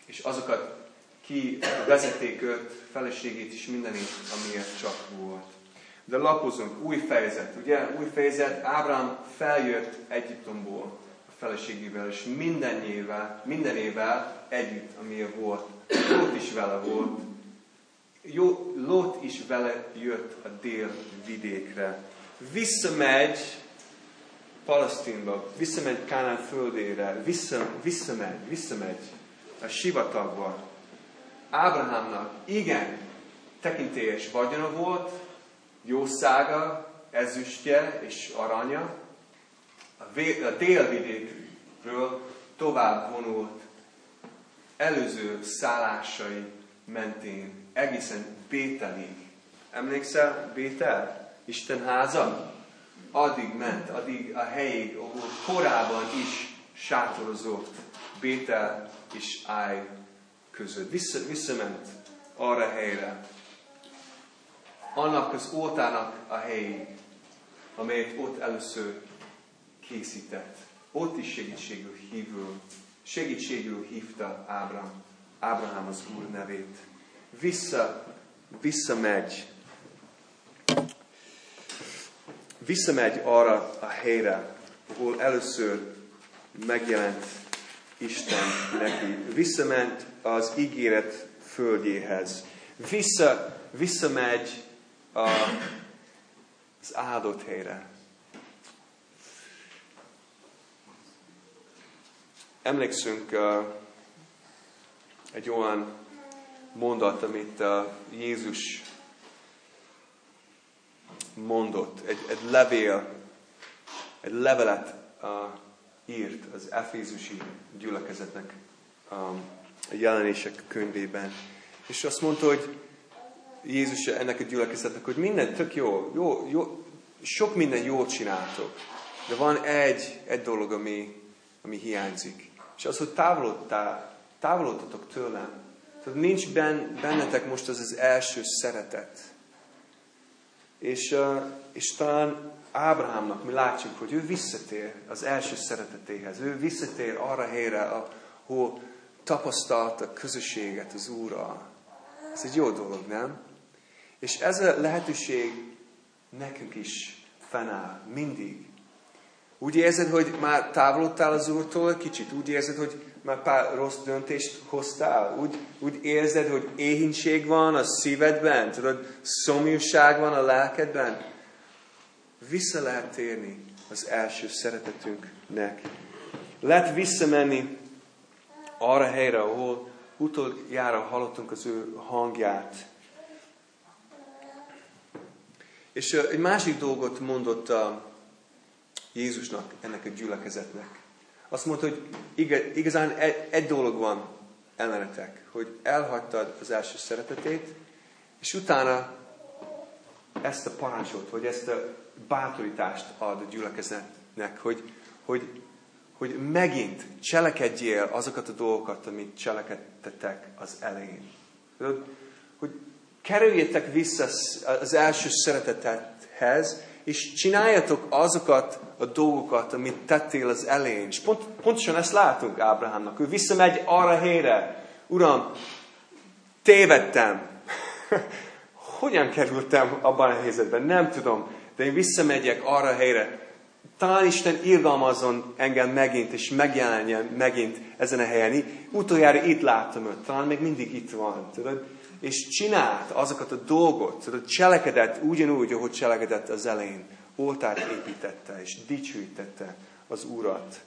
és azokat ki vezették őt, feleségét is mindenét, amiért csak volt. De lapozunk, új fejezet, ugye? Új fejezet, Ábrám feljött Egyiptomból a feleségével, és mindenjével, mindenével együtt, amilyen volt. Lót is vele volt. Jó, Lót is vele jött a dél vidékre. Visszamegy Palasztinba, visszamegy Kánán földére, vissza, visszamegy, visszamegy a sivatagba. Ábrahámnak igen tekintélyes vagyona volt, jószága, ezüstje és aranya. A, délvidékről tovább vonult előző szállásai mentén, egészen Bételig. Emlékszel Bétel? Isten háza? Addig ment, addig a helyig, ahol korábban is sátorozott Bétel és Áj között. Vissza, visszament arra helyre. Annak az oltának a helyig, amelyet ott először készített. Ott is segítségül hívő, segítségül hívta Ábrahám, Ábrahám az Úr nevét. Vissza, visszamegy. Visszamegy arra a helyre, ahol először megjelent Isten neki. Visszament az ígéret földjéhez. Vissza, visszamegy az áldott helyre. Emlékszünk egy olyan mondat, amit Jézus mondott, egy, egy levél, egy levelet írt az Efézusi gyülekezetnek a jelenések könyvében. És azt mondta, hogy Jézus ennek a gyülekezetnek, hogy minden tök jó, jó, jó sok minden jól csináltok, de van egy, egy dolog, ami, ami hiányzik. És az, hogy távolodtál, távolodtatok tőlem. Tehát nincs ben, bennetek most az az első szeretet. És, és talán Ábrahámnak mi látjuk, hogy ő visszatér az első szeretetéhez. Ő visszatér arra helyre, ahol tapasztalta közösséget az Úrral. Ez egy jó dolog, nem? És ez a lehetőség nekünk is fennáll, mindig. Úgy érzed, hogy már távolodtál az Úrtól kicsit? Úgy érzed, hogy már pár rossz döntést hoztál? Úgy, úgy érzed, hogy éhínség van a szívedben? Tudod, szomjúság van a lelkedben? Vissza lehet térni az első szeretetünknek. Lehet visszamenni arra helyre, ahol utoljára hallottunk az ő hangját. És egy másik dolgot mondott a Jézusnak, ennek a gyülekezetnek. Azt mondta, hogy igazán egy, egy dolog van ellenetek, hogy elhagytad az első szeretetét, és utána ezt a parancsot, vagy ezt a bátorítást ad a gyülekezetnek, hogy, hogy hogy megint cselekedjél azokat a dolgokat, amit cselekedtetek az elején. Hogy kerüljétek vissza az első szeretetethez, és csináljatok azokat a dolgokat, amit tettél az elején. És pont, pontosan ezt látunk Ábrahámnak. Ő visszamegy arra helyre. Uram, tévedtem. Hogyan kerültem abban a helyzetben? Nem tudom. De én visszamegyek arra a helyre, talán Isten irgalmazzon engem megint, és megjelenjen megint ezen a helyen. Utoljára itt láttam őt, talán még mindig itt van, tudod? És csinált azokat a dolgot, tudod, cselekedett ugyanúgy, ahogy cselekedett az elején. Oltárt építette, és dicsőítette az Urat.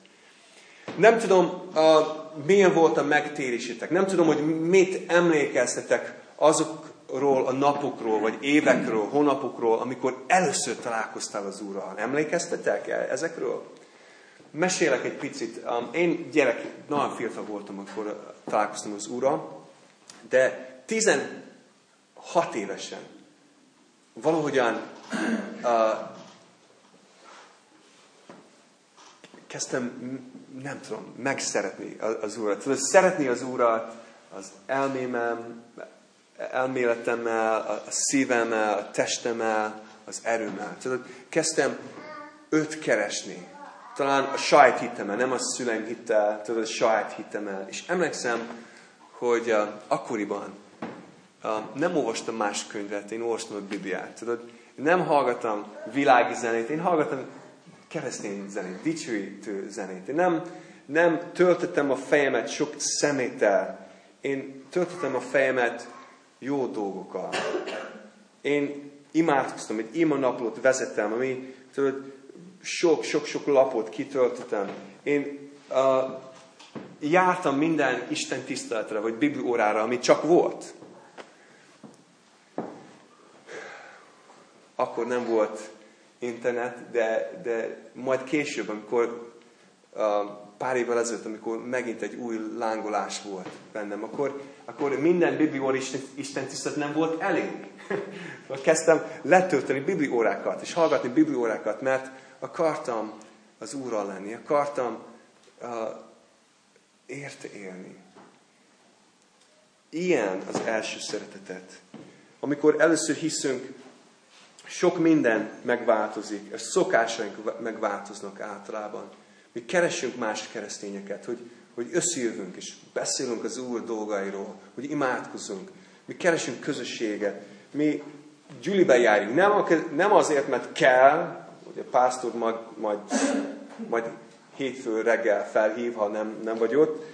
Nem tudom, uh, milyen volt a megtérésétek. Nem tudom, hogy mit emlékeztetek azok ról, a napokról, vagy évekről, hónapokról, amikor először találkoztál az Úrral. Emlékeztetek -e ezekről? Mesélek egy picit. Én gyerek, nagyon fiatal voltam, amikor találkoztam az Úrral, de 16 évesen valahogyan uh, kezdtem, nem tudom, megszeretni az Úrat. Tudod, szeretni az Úrat az elmémem, elméletemmel, a szívemmel, a testemmel, az erőmmel. Tudod, kezdtem öt keresni. Talán a saját hitemmel, nem a szüleim hittel, tudod, a saját hitemmel. És emlékszem, hogy uh, akkoriban nem olvastam más könyvet, én olvastam a Bibliát. Tudod, nem hallgattam világi zenét, én hallgattam keresztény zenét, dicsőítő zenét. Én nem, nem töltöttem a fejemet sok szeméttel. Én töltöttem a fejemet jó dolgokkal. Én imádkoztam, egy ima naplót vezettem, ami sok-sok-sok lapot kitöltöttem. Én uh, jártam minden Isten tiszteletre, vagy bibliórára, ami csak volt. Akkor nem volt internet, de, de majd később, amikor uh, pár évvel ezelőtt, amikor megint egy új lángolás volt bennem, akkor, akkor minden biblióra Isten, tisztelet nem volt elég. Kezdtem letölteni bibliórákat, és hallgatni bibliórákat, mert akartam az Úrral lenni, akartam uh, érte élni. Ilyen az első szeretetet. Amikor először hiszünk, sok minden megváltozik, a szokásaink megváltoznak általában. Mi keresünk más keresztényeket, hogy, hogy összejövünk és beszélünk az Úr dolgairól, hogy imádkozunk. Mi keresünk közösséget. Mi gyűlibe járjunk. Nem, nem azért, mert kell, hogy a pásztor majd, majd, majd hétfő reggel felhív, ha nem, nem vagy ott.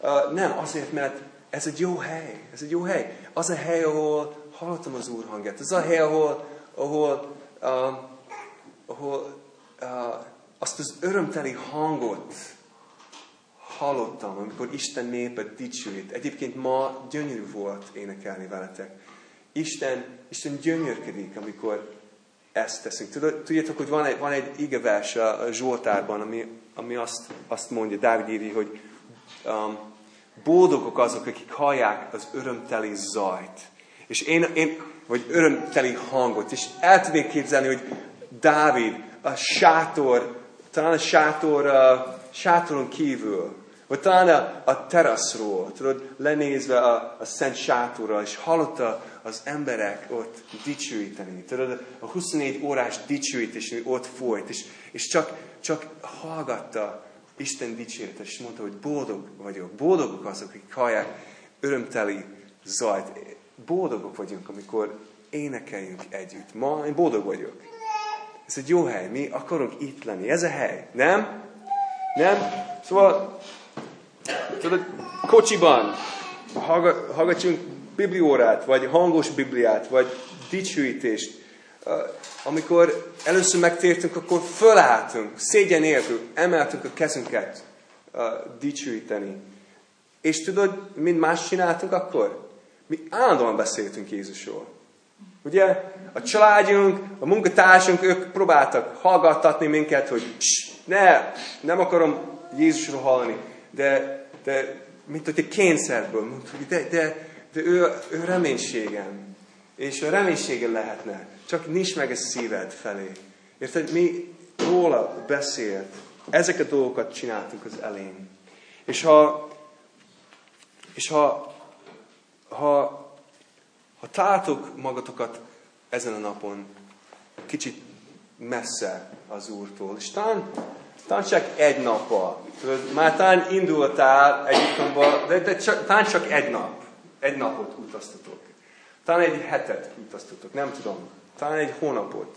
Uh, nem, azért, mert ez egy jó hely. Ez egy jó hely. Az a hely, ahol hallottam az Úr hangját. Az a hely, ahol, ahol, uh, ahol uh, azt az örömteli hangot hallottam, amikor Isten népet dicsőít. Egyébként ma gyönyörű volt énekelni veletek. Isten, Isten gyönyörkedik, amikor ezt teszünk. Tudjátok, hogy van egy, van egy igevers a Zsoltárban, ami, ami azt, azt mondja, Dávid írja, hogy um, boldogok azok, akik hallják az örömteli zajt. És én, én vagy örömteli hangot. És el tudnék képzelni, hogy Dávid a sátor, talán a sátor, a sátoron kívül, vagy talán a, a teraszról, tudod, lenézve a, a szent sátorra, és hallotta az emberek ott dicsőíteni. Tudod, a 24 órás dicsőítés, ami ott folyt, és, és csak, csak hallgatta Isten dicséretet, és mondta, hogy boldog vagyok. Boldogok azok, akik hallják örömteli zajt. Boldogok vagyunk, amikor énekeljünk együtt. Ma én boldog vagyok. Ez egy jó hely. Mi akarunk itt lenni. Ez a hely. Nem? Nem? Szóval, tudod, kocsiban hallgatjunk bibliórát, vagy hangos bibliát, vagy dicsőítést. Amikor először megtértünk, akkor fölálltunk, szégyen nélkül, emeltünk a kezünket dicsőíteni. És tudod, mind más csináltunk akkor? Mi állandóan beszéltünk Jézusról. Ugye? A családjunk, a munkatársunk, ők próbáltak hallgattatni minket, hogy ne, nem akarom Jézusról hallani. De, de mint hogy egy kényszerből, de, de, de ő, ő reménységem. És a reménysége lehetne. Csak nincs meg a szíved felé. Érted? Mi róla beszélt. Ezek a dolgokat csináltunk az elén. És ha, és ha, ha, ha találtok magatokat ezen a napon kicsit messze az Úrtól, és talán, talán csak egy nappal, már talán indultál Egyiptomba, de, de csak, talán csak egy nap egy napot utaztatok. Talán egy hetet utaztatok, nem tudom. Talán egy hónapot.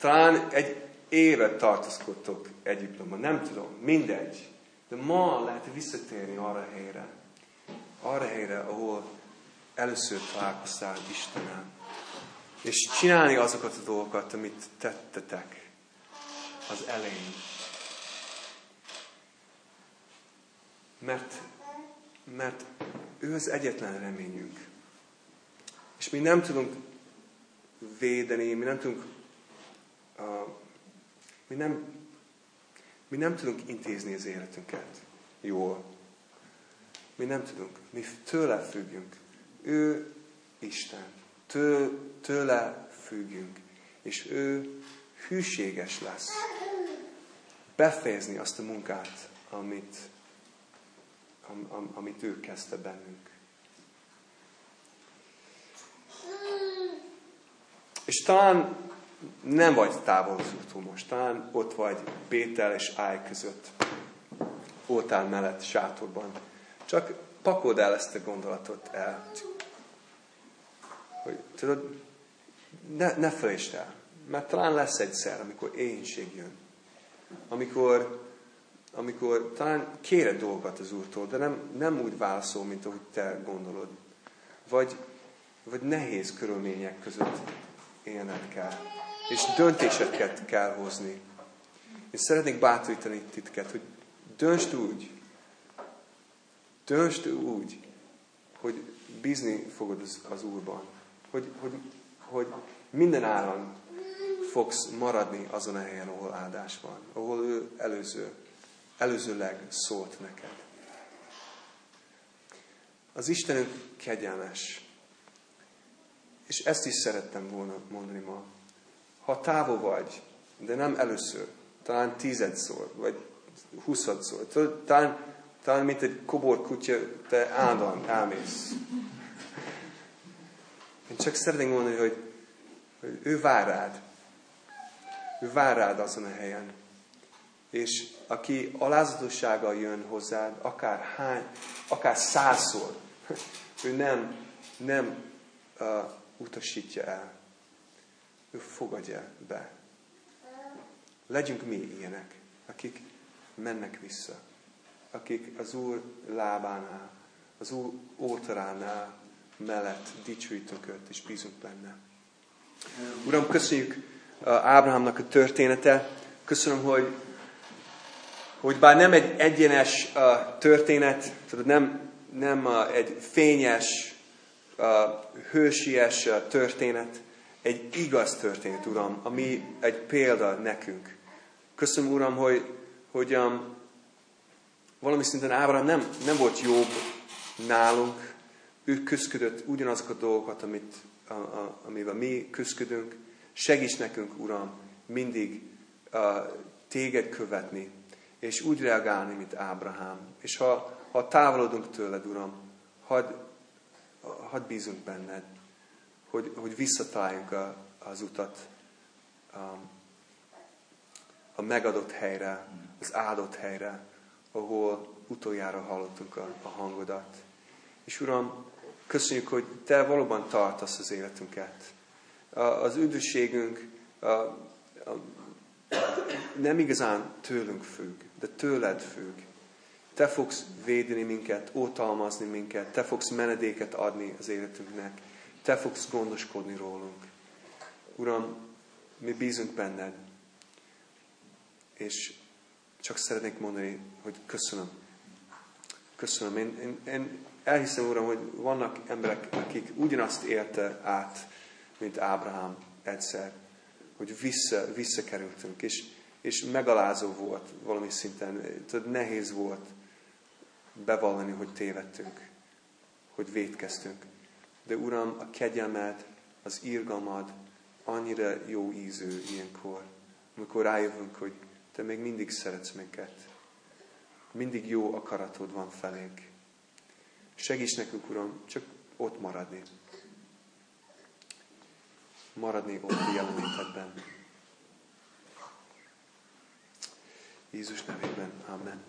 Talán egy évet tartózkodtok Egyiptomban, nem tudom. Mindegy. De ma lehet visszatérni arra helyre. Arra helyre, ahol először találkoztál Istenem. És csinálni azokat a dolgokat, amit tettetek az elején. Mert, mert ő az egyetlen reményünk. És mi nem tudunk védeni, mi nem tudunk, uh, mi, nem, mi nem tudunk intézni az életünket jól. Mi nem tudunk. Mi tőle függünk. Ő Isten. Tő, tőle függünk. És ő hűséges lesz. Befejezni azt a munkát, amit am, am, amit ő kezdte bennünk. És talán nem vagy távol úttól most, talán ott vagy Péter és Áj között, oltál mellett sátorban. Csak pakold el ezt a gondolatot el. Hogy tudod, ne, ne felejtsd el. Mert talán lesz egyszer, amikor éhínség jön. Amikor, amikor talán kéred dolgokat az Úrtól, de nem, nem úgy válaszol, mint ahogy te gondolod. Vagy, vagy nehéz körülmények között élned kell. És döntéseket kell hozni. És szeretnék bátorítani titket, hogy döntsd úgy, döntsd úgy, hogy bízni fogod az, az Úrban. Hogy, hogy, hogy minden áron fogsz maradni azon a helyen, ahol áldás van, ahol ő előző, előzőleg szólt neked. Az Istenünk kegyelmes. És ezt is szerettem volna mondani ma. Ha távol vagy, de nem először, talán tizedszor, vagy huszadszor, talán, talán mint egy kobor kutya, te állandóan elmész. Én csak szeretném mondani, hogy, hogy ő vár rád. Ő vár rád azon a helyen. És aki alázatossággal jön hozzád, akár hány, akár százszor, ő nem, nem uh, utasítja el. Ő fogadja be. Legyünk mi ilyenek, akik mennek vissza. Akik az Úr lábánál, az Úr ótoránál mellett dicsőítünk őt, és bízunk benne. Uram, köszönjük Ábrahámnak a története. Köszönöm, hogy, hogy bár nem egy egyenes történet, tudod, nem, nem egy fényes, hősies történet, egy igaz történet, Uram, ami egy példa nekünk. Köszönöm, Uram, hogy, hogy um, valami szinten Ábrahám nem, nem volt jobb nálunk, ő küzdött ugyanazokat a dolgokat, amit, a, a, amivel mi küzdködünk, Segíts nekünk, Uram, mindig uh, téged követni, és úgy reagálni, mint Ábrahám. És ha, ha távolodunk tőled, Uram, hadd had bízunk benned, hogy, hogy visszataláljunk a, az utat um, a megadott helyre, az áldott helyre, ahol utoljára hallottunk a, a hangodat. És Uram, köszönjük, hogy Te valóban tartasz az életünket az üdvösségünk nem igazán tőlünk függ, de tőled függ. Te fogsz védeni minket, ótalmazni minket, Te fogsz menedéket adni az életünknek, Te fogsz gondoskodni rólunk. Uram, mi bízunk benned, és csak szeretnék mondani, hogy köszönöm. Köszönöm. Én, én, én elhiszem, Uram, hogy vannak emberek, akik ugyanazt érte át, mint Ábrahám egyszer, hogy vissza, visszakerültünk, és, és megalázó volt valami szinten, tudod, nehéz volt bevallani, hogy tévedtünk, hogy védkeztünk. De Uram, a kegyelmed, az írgalmad annyira jó ízű ilyenkor, amikor rájövünk, hogy Te még mindig szeretsz minket. Mindig jó akaratod van felénk. Segíts nekünk, Uram, csak ott maradni maradni ott jelenlétedben. Jézus nevében. Amen.